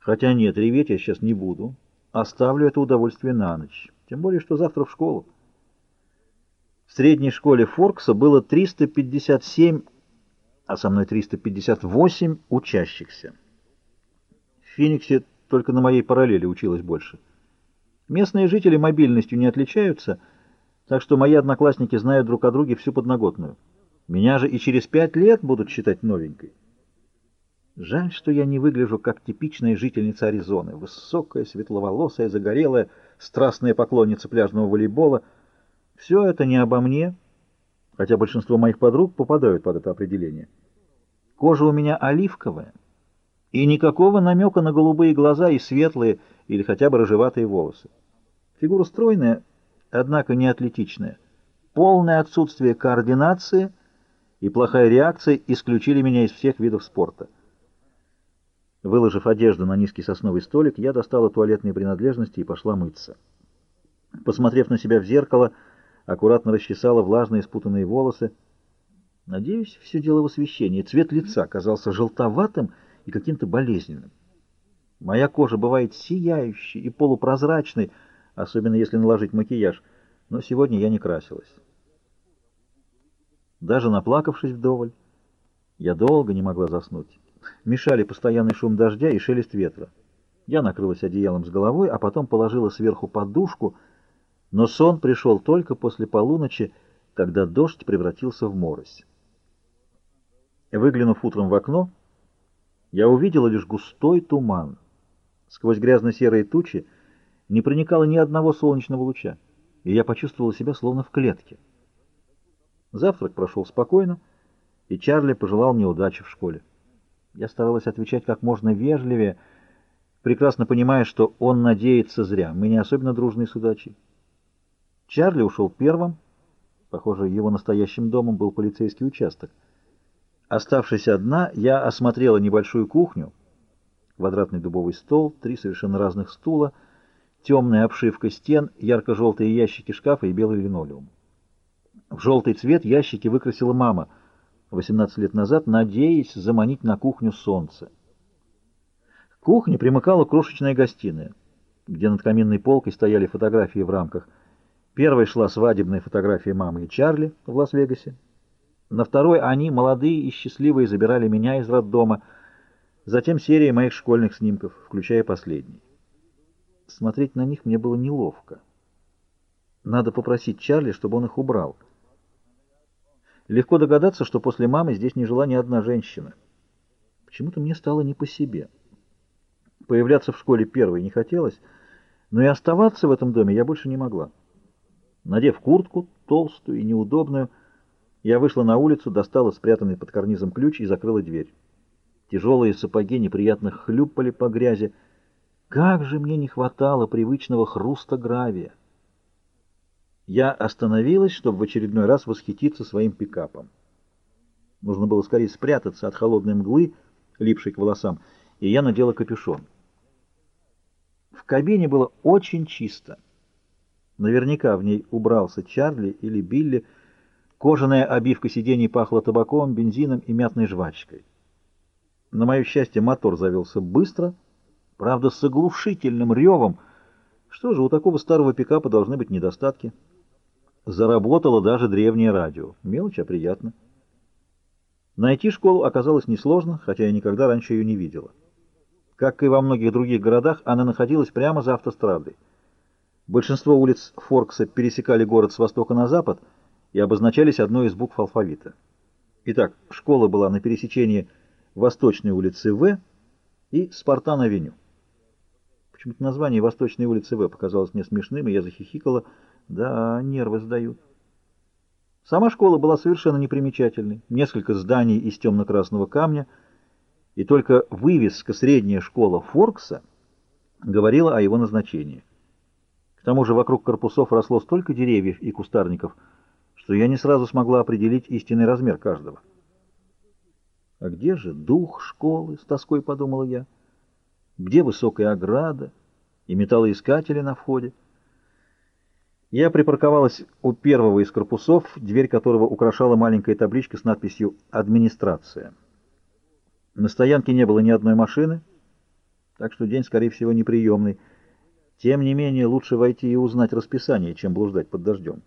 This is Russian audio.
Хотя нет, реветь я сейчас не буду. Оставлю это удовольствие на ночь. Тем более, что завтра в школу. В средней школе Форкса было 357, а со мной 358 учащихся. В Фениксе только на моей параллели училось больше. Местные жители мобильностью не отличаются, так что мои одноклассники знают друг о друге всю подноготную. Меня же и через пять лет будут считать новенькой. Жаль, что я не выгляжу как типичная жительница Аризоны. Высокая, светловолосая, загорелая, страстная поклонница пляжного волейбола. Все это не обо мне, хотя большинство моих подруг попадают под это определение. Кожа у меня оливковая, и никакого намека на голубые глаза и светлые или хотя бы рыжеватые волосы. Фигура стройная, однако не атлетичная. Полное отсутствие координации и плохая реакция исключили меня из всех видов спорта. Выложив одежду на низкий сосновый столик, я достала туалетные принадлежности и пошла мыться. Посмотрев на себя в зеркало, аккуратно расчесала влажные спутанные волосы. Надеюсь, все дело в освещении. Цвет лица казался желтоватым и каким-то болезненным. Моя кожа бывает сияющей и полупрозрачной, особенно если наложить макияж, но сегодня я не красилась. Даже наплакавшись вдоволь, я долго не могла заснуть. Мешали постоянный шум дождя и шелест ветра. Я накрылась одеялом с головой, а потом положила сверху подушку, но сон пришел только после полуночи, когда дождь превратился в морось. Выглянув утром в окно, я увидела лишь густой туман. Сквозь грязно-серые тучи не проникало ни одного солнечного луча, и я почувствовала себя словно в клетке. Завтрак прошел спокойно, и Чарли пожелал мне удачи в школе. Я старалась отвечать как можно вежливее, прекрасно понимая, что он надеется зря. Мы не особенно дружные судачи. Чарли ушел первым. Похоже, его настоящим домом был полицейский участок. Оставшись одна, я осмотрела небольшую кухню. Квадратный дубовый стол, три совершенно разных стула, темная обшивка стен, ярко-желтые ящики шкафа и белый линолеум. В желтый цвет ящики выкрасила мама — 18 лет назад, надеясь заманить на кухню солнце. К кухне примыкала крошечная гостиная, где над каминной полкой стояли фотографии в рамках. Первой шла свадебная фотография мамы и Чарли в Лас-Вегасе. На второй они, молодые и счастливые, забирали меня из роддома. Затем серия моих школьных снимков, включая последний. Смотреть на них мне было неловко. Надо попросить Чарли, чтобы он их убрал. Легко догадаться, что после мамы здесь не жила ни одна женщина. Почему-то мне стало не по себе. Появляться в школе первой не хотелось, но и оставаться в этом доме я больше не могла. Надев куртку, толстую и неудобную, я вышла на улицу, достала спрятанный под карнизом ключ и закрыла дверь. Тяжелые сапоги неприятно хлюпали по грязи. Как же мне не хватало привычного хруста гравия! Я остановилась, чтобы в очередной раз восхититься своим пикапом. Нужно было скорее спрятаться от холодной мглы, липшей к волосам, и я надела капюшон. В кабине было очень чисто. Наверняка в ней убрался Чарли или Билли. Кожаная обивка сидений пахла табаком, бензином и мятной жвачкой. На мое счастье, мотор завелся быстро, правда, с оглушительным ревом. Что же, у такого старого пикапа должны быть недостатки. Заработало даже древнее радио. Мелочь, а приятно. Найти школу оказалось несложно, хотя я никогда раньше ее не видела. Как и во многих других городах, она находилась прямо за автострадой. Большинство улиц Форкса пересекали город с востока на запад и обозначались одной из букв алфавита. Итак, школа была на пересечении Восточной улицы В и Спартан-авеню. Почему-то название Восточной улицы В показалось мне смешным, и я захихикала, да, нервы сдают. Сама школа была совершенно непримечательной. Несколько зданий из темно-красного камня, и только вывеска «Средняя школа Форкса» говорила о его назначении. К тому же вокруг корпусов росло столько деревьев и кустарников, что я не сразу смогла определить истинный размер каждого. «А где же дух школы?» — с тоской подумала я. «Где высокая ограда и металлоискатели на входе?» Я припарковалась у первого из корпусов, дверь которого украшала маленькая табличка с надписью «Администрация». На стоянке не было ни одной машины, так что день, скорее всего, неприемный. Тем не менее, лучше войти и узнать расписание, чем блуждать под дождем.